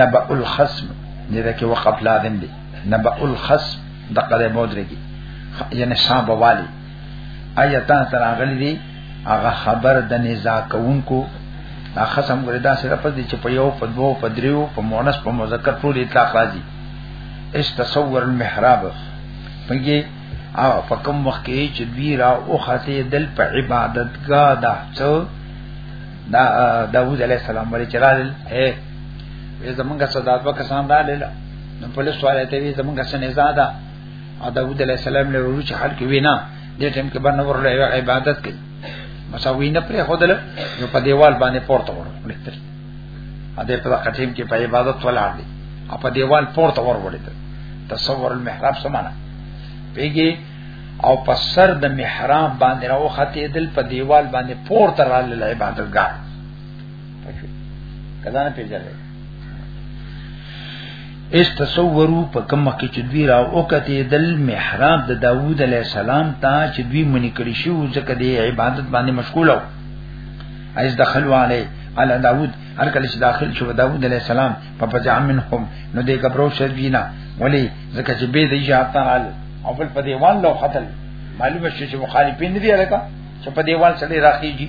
نبأ الخصم دې دا کې وقف لازم دی نبأ الخصم د قدمو درګي یعنی صاحب والی ایا تا سره غلي دي هغه خبر د نزا کوونکو دا خصم ګره دا سره په دې چې په یو په دوو په دریو په مؤنث په مذکر ټول اطلاق راځي اس تصور المحراب پنګي او په کوم وخت کې چې دوی را او خاطه دل په عبادتګاه دا څو دا داوود علی السلام باندې چرال اے زمونږه صدا په کسان را لاله نو په لسواله ته وی زمونږه سنې زاده او داوود علیه السلام له ورو چې حال کې وینا د ټیم کې باندې ورله عبادت کوي مساوی نه پرې خودل نو په دیوال باندې پورته ورولېدل ا دې په قټیم کې په عبادت ولاړ دي او په دیوال پورته ورولېدل تصور المحراب سمانه پیږي او په سر د محراب باندې راو خطې دل په دیوال باندې پورته را لاله عبادتګار کله نه پیژنې اس تصورو په کوم کې چې دوی را وکته دل محراب د داوود علی السلام ته چې دوی منی کړی شو ځکه د عبادت باندې مشغول وو ایز دخلوا علی علی داوود هر کله چې داخل شو داوود علی السلام په فزع منهم نو دې غبرو شدینا ولی ځکه چې به دې شاته حال او بل په دیوال لو قتل معلومه شو چې مخالفین دي الکا چې په دیوال سره راخیږي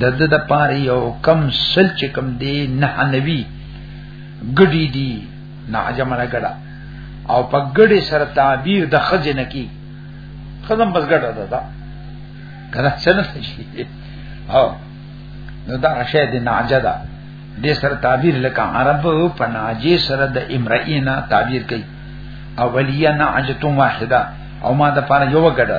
د د د پاره یو کم سل چې کم دی نه نوی ګډی دی نه عجمه نه ګډا او په ګډی سره تعبیر د خزنه کی خزم بس ګډا ده دا کله څنګه شي او نو دا شه دی نه عجدا دې سره تعبیر لکه عرب په ناجی سره د امرئینا تعبیر کوي اولیه نعجتون واحده او ما د پاره یو ګډه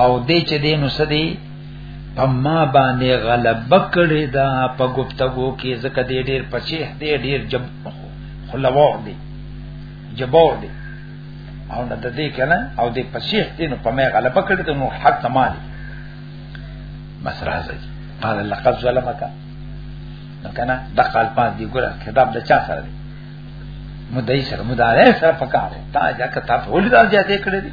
او دې چې دې نو سدي په ما باندې غلبه کړې دا په گفتگو کې زکه دې ډېر پچې دې ډېر جب خلوور دي جبور دي او نه د دې کنه او دې پچې دې نو په ما غلبه کړې ته نو حق تمالي بس راځي قال لقد ظلمك نو کنه د قال پاس دی ګره کتاب د چا سره دی مدعی سره مدعی سره پکاره تا ځکه تا ټول دا زیاتې کړې دي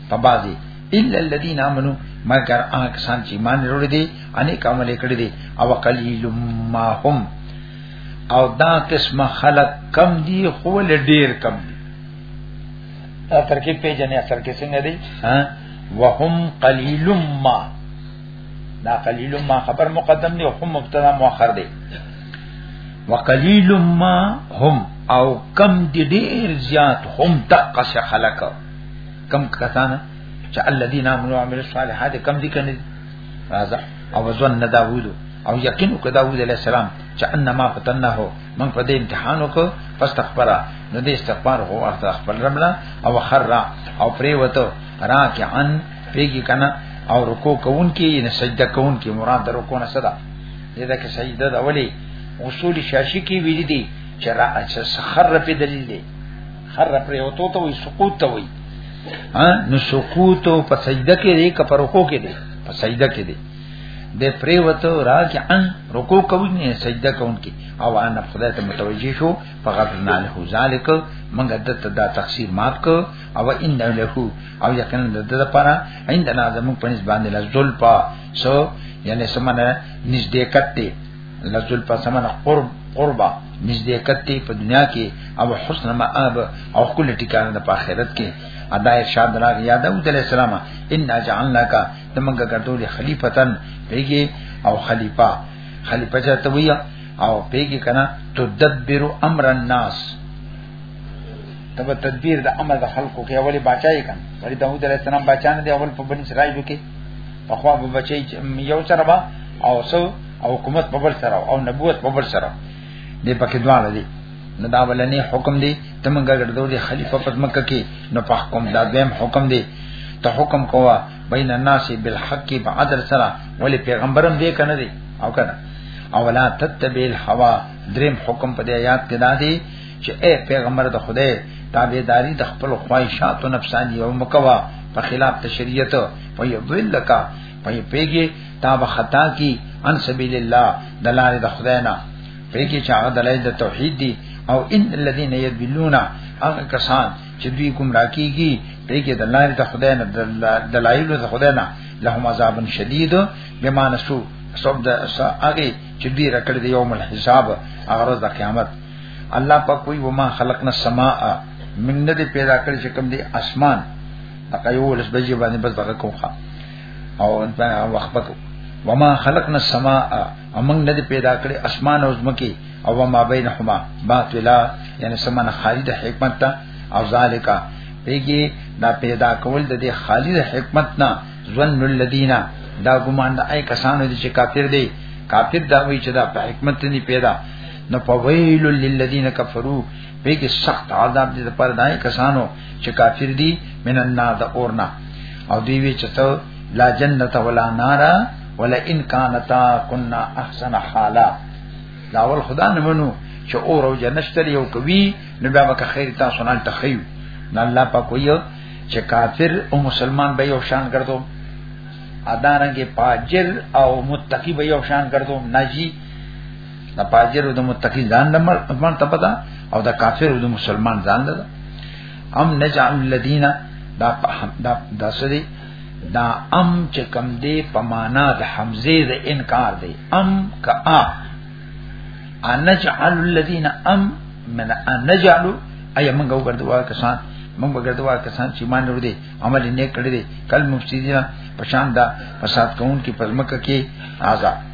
په بازي الا الذين امنوا مگر هغه کسان چې ایمان لري دي اني کوم لیکړي دي او قليل ما هم او دا قسمه خلق کم دي خو له ډیر کم دي دا ترکیب پیژنې اثر کې څنګه دي ها وهم قليل ما دا قليل ما خبر مقدم دي او هم مبتدا مؤخر دي وقليل ما هم او کم دي ډیر زیات هم تقص خلق کم کسان چې الذين امنوا وعملوا الصالحات کم دي کنه راځه او ځن داوود او یقین وکړه داوود علیه السلام چې انما فتنه هو من په دې امتحان وکړ پس تخبره نو دې استغفار هو ارته خپل رملا او خرا او پرې وته راکعن پیګی کنه او رکوع کوون کې نه سجده کوون کې مراد درو کو نه صدا دې دا کې سجده دا ولی اصول شاشي کې ویل دي چې را چې سخر په دلیل دي خر پریوتو ته وي سقوط ته وي ها نو سقوط په سجده کې دی که په رکوع کې دی په سجده کې دی د پریوتو راکعن رکوع کوي نه سجده کوونکی او ان خدای ته متوجي شو فقط نه له ذالک منګه دته دا تقصیر معاف کو او ان له او یقینا دته لپاره عندنا زمون پنځ باندې لزلفا سو یعنی سمنه نږدې کټه لزل پسمن قرب قربا نزدېکت ته په دنیا کې او حسن مآب او کل ټکانه د آخرت کې ادا ارشاد راغ یاد او دل اسلام ان جعلنا کا تمګه ګرځول خلیفتن پیږي او خلیفہ خلیفہ چاته ویا او پیږي کنا تدبر امر الناس تبه تدبیر د امر د خلکو کې اولی بچای کن ولی داوود علیه السلام بچانه دی اول په بنی اسرائیل کې په خوا به بچی یو سره با او سو او حکومت په بل سره او نبوت په بل سره دې پکې دوانه دي نو دا ولنې حکم دی ته مونږ ګرځو دي خلیفہ په مکه کې نو په حکم دا دویم حکم دی ته حکم کوه بین الناس بالحق بعدل سره ولی پیغمبرم دې کنه دی او کنه او لا تتبع الهوا دریم حکم په دې آیات کې دا دی چې اے پیغمبر د خدای تابعداري د خپل خواهشاتو نفسانی او مکوا په خلاف د شریعت په یو ولکا پي پیګي تا به خطا کی ان سبیل الله دلال د خدای نه پیګي چې هغه دلایل د توحید دي او ان الذين يضلون هغه کسان چې دوی گمراه کیږي پیګي دلال د خدای نه دلایل د خدای نه لهم عذاب شدید بما نسو سب د هغه چې دوی رکړ دی یوم الحساب هغه ورځ د قیامت الله په کوئی وما خلقنا السماء من نه پیدا کړی چې کوم دی اسمان هغه یو لس بجې باندې بس دغه کوخه او وخت پکو وما خلقنا السماء امنګ نه پیدا کړی اسمان او زمکی او وما بینهما باطلا یعنی سمانه خالد حکمت تا او ذالکا پیږي دا پیدا کول د دې خالد حکمت نه ظن الذین دا ګمان د اي کسانو دي چې کافر دي کافر دا وی چې دا په حکمت نه پیدا نو فویل للذین کفروا بیگی سخت عذاب دی پر دای کسانو چې کافر دي من النار د اورنا او دی وی چته لا جنت ولا نار ولا ان کانتا کنا احسن حالا دا ول خدا نه منو چې اور او جنت تر یو کوي نو بیا وک خیر تاسو نه تخیو نه الله پاک ویو چې کافر او مسلمان به یو شان ګرځو ادارنګ پاجر او متقی به یو شان ګرځو نجی د فاجر او د متقی ځان د مرتبه ده او د کافر او د مسلمان ځان ده ام نجعل الذين دا دا دا سری دا ام چې کم دی په معنا د حمزه د انکار دی ام کا ا انجعل الذين ام من انجعل اي موږ وګرځوا کسان موږ وګرځوا کسان چې مان ور دي عمل نه کړی دي کل مفسدین پشان دا فساد کوونکې پزمکه کې آزاد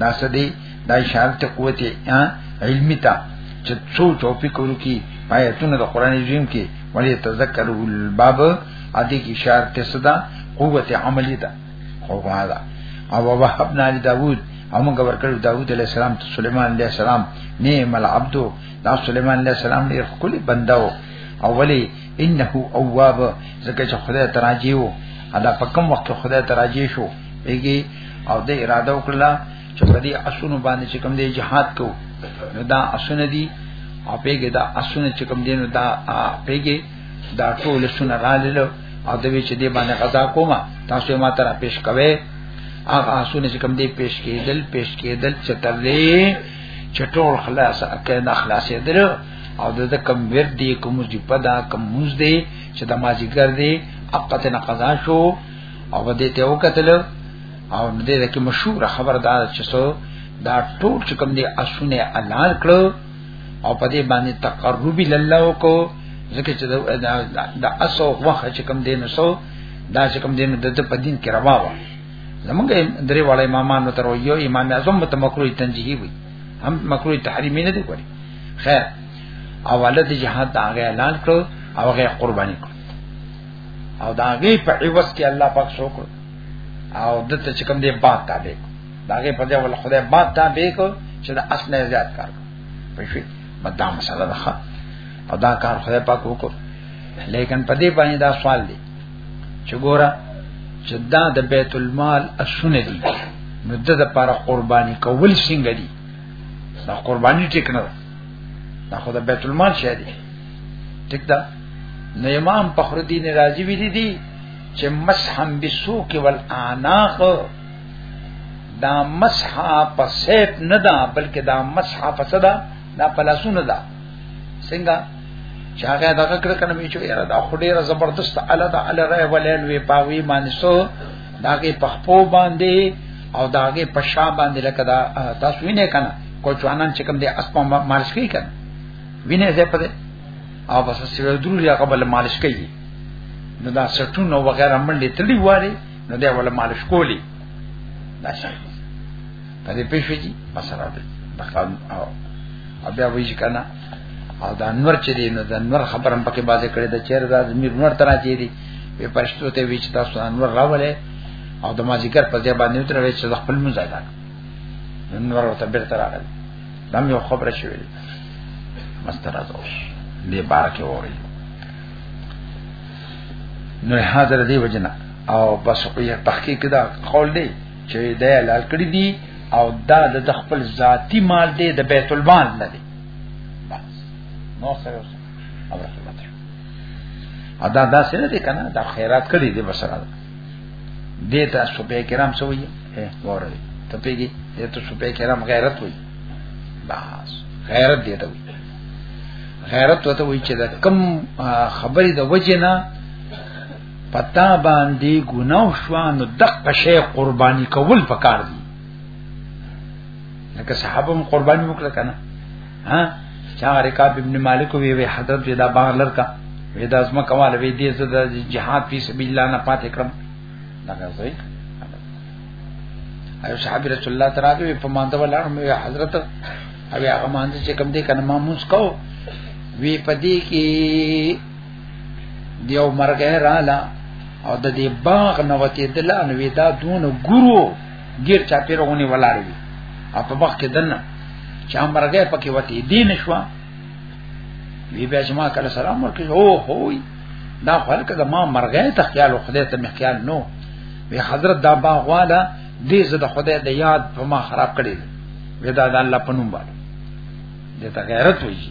دا سدي دا اشارت قوت علمی تا چې څو څو فکر کی آیتونه د قران عظیم کې ولی تذکر الباب ادي کی اشارت صدا قوت عملی دا خو غواړه او وهبنا لداوود او موږ ورکړو داوود علیه السلام ته سليمان علیه السلام نعم العبد دا سليمان علیه السلام ډیر خپل بندو او ولی انه اواب زکه چې خدای تراجیو ادا په کوم وخت خدای تراجی شو ایږي او د اراده وکړه چې په دې اسونو باندې چې کوم دی جهاد کو نو دا اسونه دي او پیګه دا اسونه چې کوم دی نو دا پیګه دا ټول سونه رالل او د وی چې دی باندې غذا کومه تاسو ما تر پیش کوي هغه اسونه چې کوم دی پیش کېدل پیش کېدل چې ترلې چې ټول خلاص اکه نه خلاصې درو او د د کم ورد دی کوم جپدا کوم موز دی چې د ماجیګر دی اقته نه قضا شو او دې ته وکتل او دې کې مشهور خبر دا چې سو دا ټول چې کوم دې اسونه اعلان کړو او په دې باندې تقرب لله کو ځکه چې دا اسو وخت چې کوم دې نو سو دا چې کوم دې نو د په دین کې روا و زمونږ درې واړه امامانو تر یو امام اعظم ته مکروه تنجیهی وي هم مکروه تحریمی نه دی کوي خیر اواله د جهاد دا اعلان کړو او هغه قرباني کړو او دا غي په عوض کې الله پاک شو کړ او دته چې کوم دې باغ تابع دا غي په دې ول خدای باغ تابع کو چې د اسنه زیات کار په شي مدا مسله ده او دا کار خدای پاک وکړ لیکن په دې باندې دا سوال دی چې ګوره چې دا د بیت المال اسونه دي نو د لپاره قرباني کول څنګه دي دا قرباني ټیک نه دا خو د بیت المال شی دی ټیک ده نو امام فخر الدین رازی وی دي دي چې مسحم بسوق والاعناق دا مسحا په سیف نه ده بلکې دا مسحا په صدا دا پلاسونه ده څنګه چې هغه دغه کړ کنه می چې یاره دا خډیره زبردست اله دا اله رای ولین وی پاوی مانسو داګه پخپو باندې او داګه پشا باندې لکه دا تاسو وینئ کنه کوچوانان چې کوم دي اسمه مالش کوي کنه وینې زه پدې او بس سره درو یا قبل مالش کوي نو دا سټون او وغیرہ منډې تړي واري نو دا ولا مالش کولی دا شي په دې پېښې دي مسره ده بخان او بیا وایي چې کنه او دا نور چې دی نو دا نور خبرم پکې بازه کړې دا چیرې دا زمير نور ترا چي دي په پښتو ته ویچ تاسو انور راولې او د مازیګر په ځای باندې تر ویچ د خپل مزایدان نور ورته بیرته راغل دا مې خبره شوې مستر ازوش دې بار کې وری نو حاضر دی وجنا او بس په تحقیق دا قول دی چې دا حلال کړی دی او دا د خپل ذاتی مال دی د بیت المال نه دی بس نو سره اوس امر ادا دا سره دی کنه دا خیرات کړی دی بس راځه دیتا صوفی کرام سوئی وره دی تا پیگی دیتا صوفی کرام غیرت وی بس غیرت دیتا وی غیرت وته وی چې دا کم خبرې د وجه نه پتا باندې ګناو شو نو دغه شی قرباني کول پکار دي لکه صحابه قرباني وکړه کنه ها چا رکاب ابن مالک وی وی حضرت وی دا باغ لرکا وی دا اسما کمال وی دې زه د جهاد په سبیل الله نه پاتې کړم دا غزوی ایو صاحب رسول الله تعالی په مانده ولاړ مې حضرت او هغه مانده چې کوم دې کنه ما موس کو وی پدې کې دیو مرګه رااله او د دې باغ نوته دلان وی دا دون ګورو ګیر چا پیرونی ولاړ وي او په بخ کې دنه چې امرګه پکې وتی دین شو وی بیا جما کله سلام ورکړي او هوی دا خلک د ما مرګه ته خیال خدای ته مخیال نو وی حضرت دا باغواله دې زه د خدای د یاد په ما خراب کړی وی دا د الله په نوم باندې دې ته غیرت وایي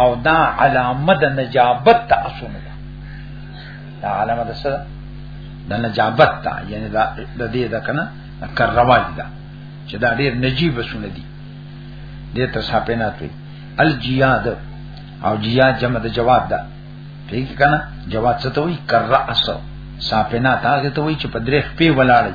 او دا علامه د نجابت ته اسونه ده دا علامه ده سره د نجابت ته یعنی دا د دې ده کنه کر رواج ده چې دا ډیر نجیب سونه دي دې ته صاحبینات وي الجیاد او جیاد جمع د جواب ده ٹھیک کنه جواب څه ته وي کر رأس صاحبینات هغه ته وي چې په درې خپې ولاړی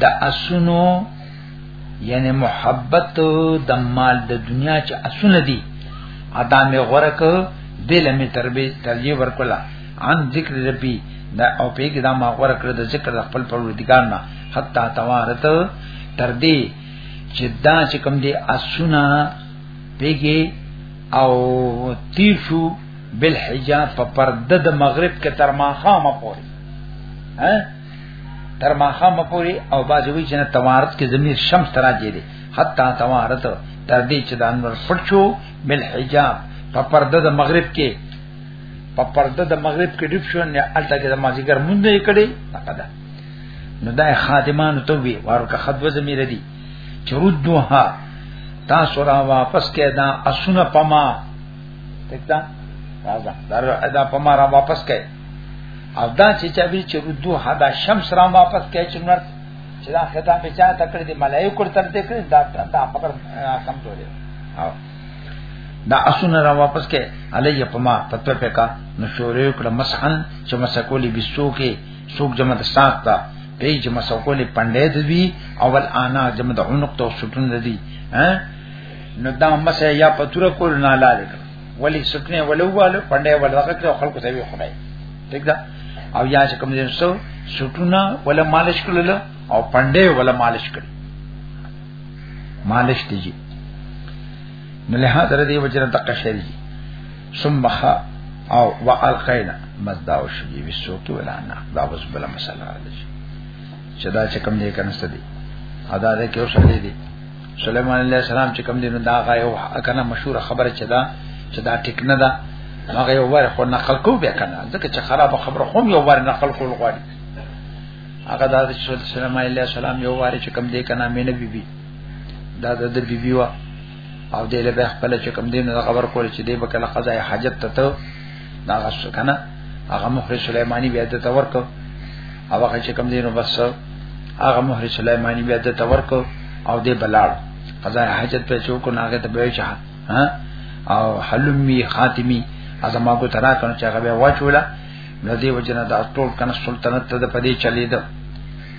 د اسونو یعنی محبت د مال د دنیا چې اسونه دي ادا می غره ک دل می تربی ترجیح ورکړه عن ذکر ربی دا او په کې دا ما غره کړ د ذکر د خپل پروردګار نه حتا توارت تر دې چې دا چې کوم دي اسونه پیګي او تیر شو بالحجاب په پرده د مغرب کې تر ما خامه پوري ها تر ماخام پوری او بازوی چې نه توارت کې زمير شمس تراجه دي حتا توارت تر دې چې د انور پټو بل حجاب په پرده د مغرب کې په پرده د مغرب کې ډیپ شو نه الته کې د مازیګر مونږ نه کړي نقدا نو دا خادمان ته وی ورکه خدو زمير دي چردوها تاسو را واپس کې دا اسونه پما تکتا راځه دا پما را واپس کې او دا چې چا وی چې ردو حدا شمس را واپس کړي چې نور چې دا خطاب به چا تکړه دي ملائکه تر دې کړي دا دا فقر کم جوړي او دا اسن را واپس کړي علی پما پتو پکا نو شورې کړه مسحن چې مسکولې بسو کې سوق جمع د سات تا پی چې مسکولې پندې دوی اول انا جمع د عنق تو سټون دوی ها نو دا مسه یا پتور کول نه لاله ولی سکنه ولواله پنده ولغه کړو خلکو ته وی خدای ٹھیک ده او یا چې کوم دین سو سټونه ولا مالش کړل او پنده ولا مالش کړ مالش دیږي نو له هغه دې وجره دقه شری ثم خا او والقینا مزداو شي وسو کې ولا نه دا اوس بل مسله راځي چې دا چې کوم دې کنه ستدي ادا دې کې اوسه دې سليمان عليه السلام چې کوم دینو دا غایو کنه مشهور خبره چي دا چې دا ټیک نه ده هغه یو واره خو نقل کو بیا کنه ځکه چې خراب خبره خو یو واره نقل کول غواړي هغه دا چې سليمان عليه السلام یو واره چې کوم دی کنه مینه بي بي دا د بي بي وا او دې له خپل چې کوم دینو خبر کول چې دې بکله قضا حاجت ته دا غش کنه هغه مهر سليماني بیا د تور کو او هغه چې کم دینو بس هغه مهر سليماني بیا د تور کو او دې بلاړ قضا حاجت په چوکو ناګه ته به چا ها او حلمی خاتمی ازما کو ترا کنه چې هغه بیا واچولا نو دې وجنه دا ټول کنه سلطنت ته پدې چلی ده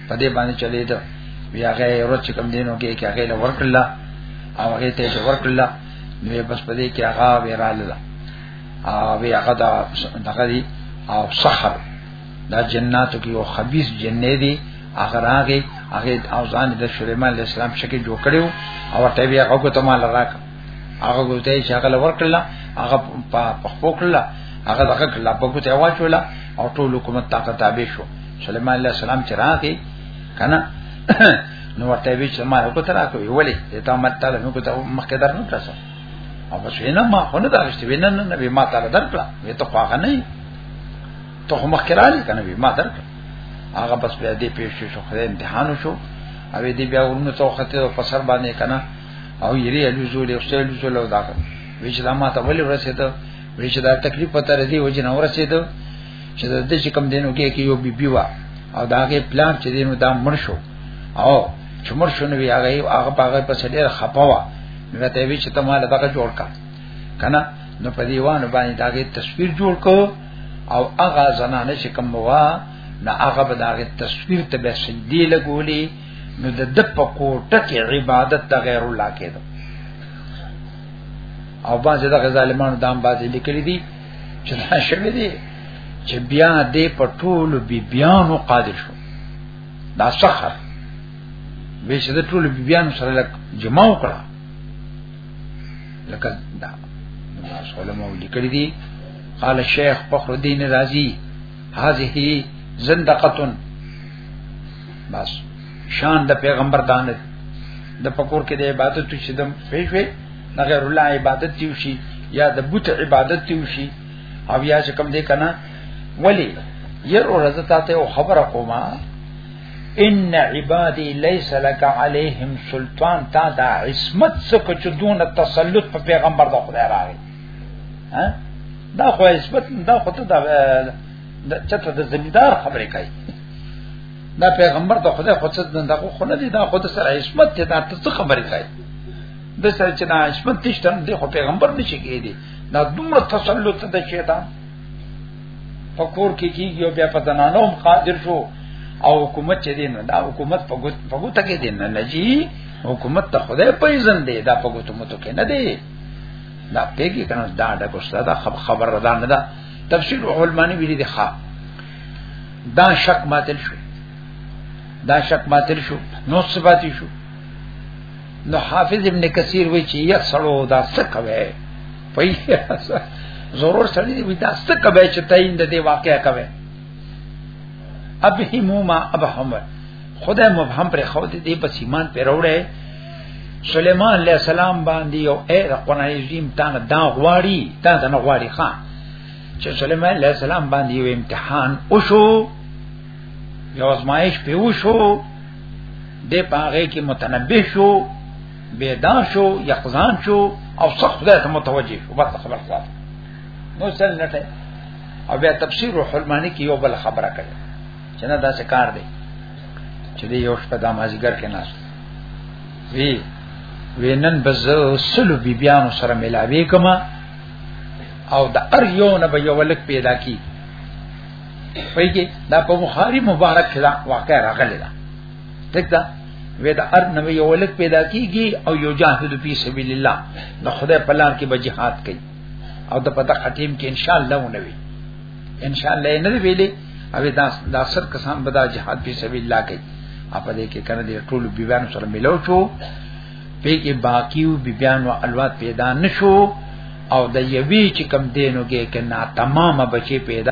پدې باندې چلی ده بیا هغه ورځ چې کم دینو کې کې هغه لور کړل او هغه ته ورکړل نو بس پدې کې هغه ویراله او هغه دا دغه دی او سحر دا جناتو کې یو خبيث جنې دی هغه راغی هغه او ځان د سليمان عليه السلام شکه جوړ کړو او ته بیا هغه کوته مال راک هغه کوته چې هغه لور کړل هغه په خپل کړل هغه دغه کړل په کوته واچول او ټول حکومت طاقت تابع شو سليمان عليه السلام چې راغی کنه نو ورته وی چې ما هغه کوته راکوي ولی ته مت تعالی نو کوته مخکې درنه تاسو او بس وینا ما خو نه درشته وینا نه نبی ما تعالی درکړه وی ته خواغه نه ته خو مخکرالي کنه وی ما درکړه هغه بس بیا دې پیښ شو خو امتحان شو او دې بیا ورنه تو خته په سر باندې کنه او یری الوزول او سیل الوزول او دا وی چې ما ته ولې ورسېد وی چې دا تکلیف پته ردی و چې نه ورسېد چې د دې کوم دینو کې کې یو بي بي وا او داګه پلان چې دینو دا مړ شو او چې مړ شو نو هغه هغه هغه په څیر خپوا نو ته وی چې ته مال دغه جوړ کا کنه نو په دیوان باندې داګه تصویر جوړ کو او هغه زنانه چې کوم وا نه هغه به داګه تصویر ته به سجدي لګولي نو د د په کوټه کې عبادت ته غیر الله کېدو او باز دغه ظالمانو دام باز لیکلي دي چې دا شوی دي چې بیا دې په ټولو بی بیانو قادر شو دا سخر به چې د ټول بیان سره لک جمع وکړه لکه دا علماء لیکلي دي قال الشيخ فخر الدين الرازي هذه زندقه بس شان د پیغمبر دانه د پکور کې د عبادت چې دم پیښوي د غیر الله عبادت دی شي یا د بت عبادت دی شي او یا چې کوم دې کنه ولی ير ورځ ته ته خبره کومه ان عبادی لیس لک علیہم سلطان تا دا عصمت سکو چې دون تسلط په پیغمبر د خدای راغی ها دا خو عصمت دا خو ته دا چته د زمیدار خبرې کوي دا پیغمبر د خدای خو څه دا خو نه دی دا خو د سره عصمت ته دا څه خبرې کوي د سره چې دا عصمت تشتم دی خو پیغمبر نشي کېدی دا دومره تسلط د شیطان په کور کې کیږي او بیا په زنانو هم قادر شو او حکومت چې دین دا حکومت په ګوت په ګوت کې دین نه جی حکومت ته خدای په اذن دی دا په ګوت مو ته کې نه دی دا پیګی کنه دا د کوستا دا خبر ردا نه دا تفسیر علمانی ویلي دی ښا دا شک ماتل شو دا شک ماتل شو نو صفاتی شو نو حافظ ابن کثیر وی چې یک سړو دا څه کوي ضرور سړی دی وی دا څه کوي چې تعین د دې واقعیا کوي ابهمو ما ابهم خدای مبهم پر خو دې بس ایمان پر وړه سليمان عليه السلام باندې او اے قرآن عظیم تا نه دا غواړي تا نه غواړي خان چې سليمان عليه السلام باندې یو امتحان وشو یو ازمایش په وشو د پاغه کې متنبه شو بیدار شو یقظان شو او څخ خدای ته متوجه شو بس خبر خلاص نو سن نټه او بیا تفسیر روح المانی کې یو بل خبره کړي چې نه دا څه کار دی چې دی یو شپه د مازیګر کې ناس وی وینن بز سلو بی بیانو سره ملاوي کما او د ار یو نه به یو لک پیدا کی پېږي دا په بخاری مبارک کې دا واقع راغلی دا دکته وې دا ار نو یو لک پیدا کیږي او یو جاهد فی سبیل الله د خدای په لار کې به jihad کوي او د پتا ختم کې ان شاء الله ونوي ان شاء الله نه ویلې او دا د اثر کسان به دا jihad فی سبیل الله کوي اپ دې کې کنه دې ټول بیان سره ملو شو په کې باقیو بیان او الوات پیدا نشو او د یوی چې کم دینو کې کنا تمامه بچي پیدا